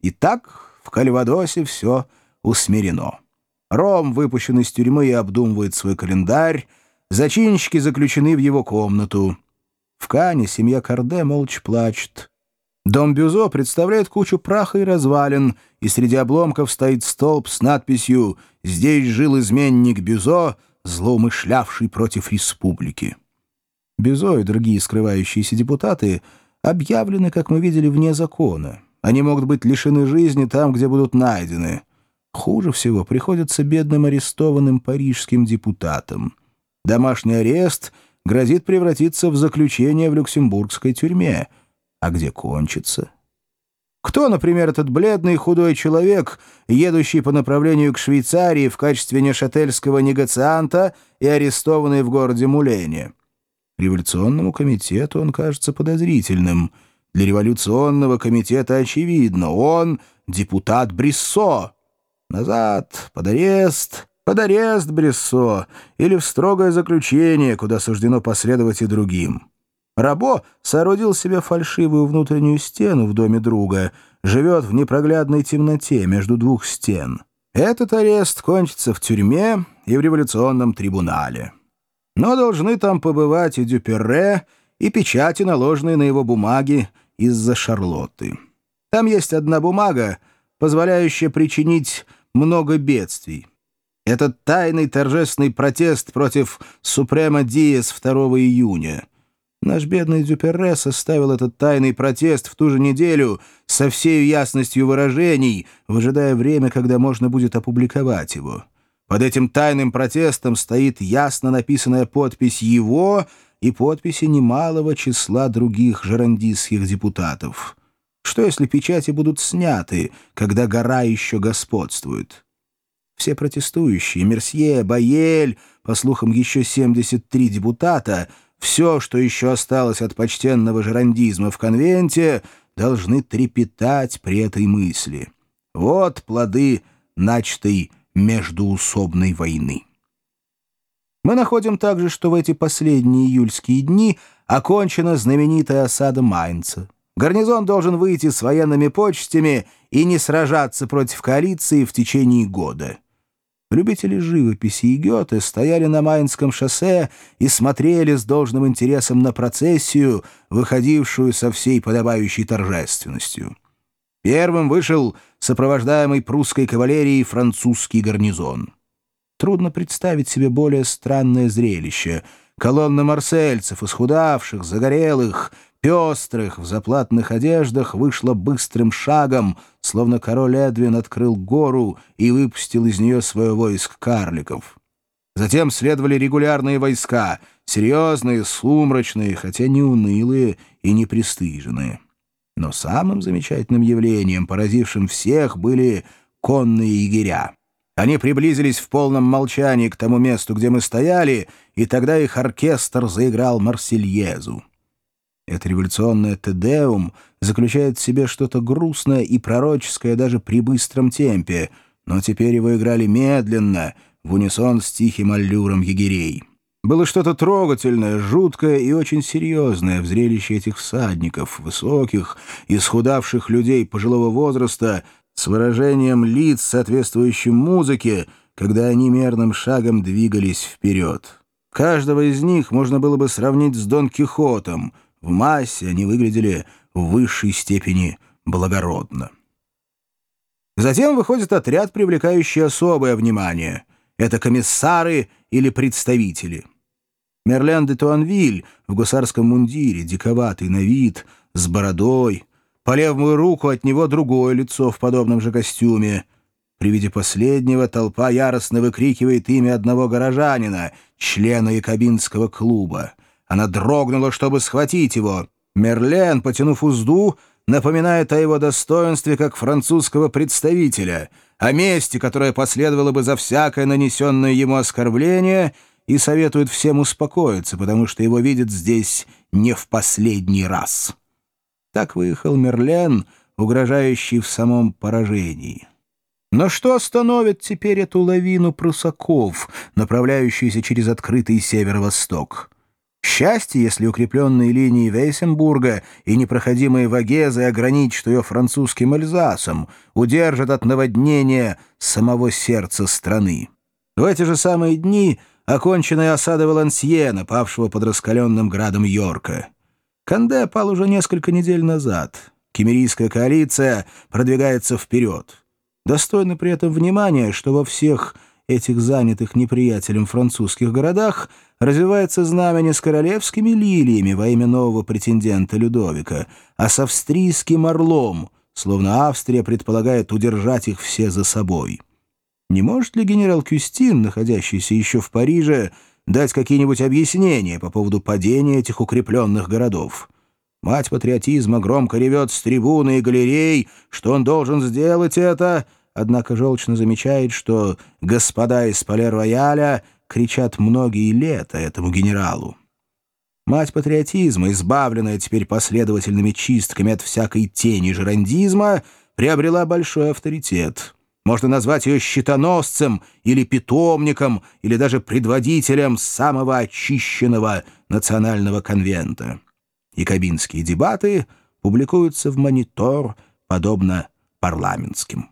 И так в Кальвадосе все усмирено. Ром выпущен из тюрьмы и обдумывает свой календарь, зачинщики заключены в его комнату. В Кане семья Карде молча плачет. Дом Бюзо представляет кучу праха и развалин, и среди обломков стоит столб с надписью «Здесь жил изменник Бюзо, злоумышлявший против республики». Бюзо и другие скрывающиеся депутаты объявлены, как мы видели, вне закона. Они могут быть лишены жизни там, где будут найдены. Хуже всего приходится бедным арестованным парижским депутатам. Домашний арест грозит превратиться в заключение в люксембургской тюрьме — а где кончится? Кто, например, этот бледный худой человек, едущий по направлению к Швейцарии в качестве нешательского негацианта и арестованный в городе Мулене? Революционному комитету он кажется подозрительным. Для революционного комитета очевидно, он депутат Бриссо. Назад, под арест, под арест Бриссо или в строгое заключение, куда суждено последовать и другим. Рабо соорудил себе фальшивую внутреннюю стену в доме друга, живет в непроглядной темноте между двух стен. Этот арест кончится в тюрьме и в революционном трибунале. Но должны там побывать и Дюперре, и печати, наложенные на его бумаги из-за Шарлотты. Там есть одна бумага, позволяющая причинить много бедствий. Этот тайный торжественный протест против Супрема Диес 2 июня — Наш бедный Дюперре составил этот тайный протест в ту же неделю со всей ясностью выражений, выжидая время, когда можно будет опубликовать его. Под этим тайным протестом стоит ясно написанная подпись его и подписи немалого числа других жерандистских депутатов. Что, если печати будут сняты, когда гора еще господствует? Все протестующие, Мерсье, Баель, по слухам, еще 73 депутата — все, что еще осталось от почтенного жерандизма в конвенте, должны трепетать при этой мысли. Вот плоды начатой междуусобной войны. Мы находим также, что в эти последние июльские дни окончена знаменитая осада Майнца. Гарнизон должен выйти с военными почестями и не сражаться против коалиции в течение года. Любители живописи и Гёте стояли на Майнском шоссе и смотрели с должным интересом на процессию, выходившую со всей подобающей торжественностью. Первым вышел сопровождаемый прусской кавалерией французский гарнизон. Трудно представить себе более странное зрелище. Колонна марсельцев, исхудавших, загорелых, пестрых, в заплатных одеждах вышла быстрым шагом, словно король Эдвин открыл гору и выпустил из нее свое войск карликов. Затем следовали регулярные войска, серьезные, сумрачные, хотя не унылые и не пристыженные. Но самым замечательным явлением, поразившим всех, были конные егеря. Они приблизились в полном молчании к тому месту, где мы стояли, и тогда их оркестр заиграл «Марсельезу». Это революционное «Тедеум» заключает в себе что-то грустное и пророческое даже при быстром темпе, но теперь его играли медленно, в унисон с тихим аллюром егерей. Было что-то трогательное, жуткое и очень серьезное в зрелище этих всадников, высоких, исхудавших людей пожилого возраста, с выражением лиц, соответствующим музыке, когда они мерным шагом двигались вперед. Каждого из них можно было бы сравнить с Дон Кихотом — в массе они выглядели в высшей степени благородно. Затем выходит отряд, привлекающий особое внимание. Это комиссары или представители. Мерлен де Туанвиль в гусарском мундире, диковатый на вид, с бородой. По левую руку от него другое лицо в подобном же костюме. При виде последнего толпа яростно выкрикивает имя одного горожанина, члена якобинского клуба. Она дрогнула, чтобы схватить его. Мерлен, потянув узду, напоминает о его достоинстве как французского представителя, о мести, которое последовало бы за всякое нанесенное ему оскорбление, и советует всем успокоиться, потому что его видят здесь не в последний раз. Так выехал Мерлен, угрожающий в самом поражении. Но что остановит теперь эту лавину прусаков, направляющуюся через открытый северо-восток? Счастье, если укрепленные линии Вейсенбурга и непроходимые Вагезы ограничат ее французским Эльзасом, удержат от наводнения самого сердца страны. В эти же самые дни оконченная осада Валансьена, павшего под раскаленным градом Йорка. Канде пал уже несколько недель назад. Кемерийская коалиция продвигается вперед. Достойно при этом внимания, что во всех этих занятых неприятелем французских городах развивается знамение с королевскими лилиями во имя нового претендента Людовика, а с австрийским орлом, словно Австрия предполагает удержать их все за собой. Не может ли генерал Кюстин, находящийся еще в Париже, дать какие-нибудь объяснения по поводу падения этих укрепленных городов? Мать патриотизма громко ревет с трибуны и галерей, что он должен сделать это, однако желчно замечает, что «господа из Пале-Рояля» кричат многие лета этому генералу. Мать патриотизма, избавленная теперь последовательными чистками от всякой тени жерандизма, приобрела большой авторитет. Можно назвать ее щитоносцем или питомником, или даже предводителем самого очищенного национального конвента. Якобинские дебаты публикуются в «Монитор», подобно парламентским.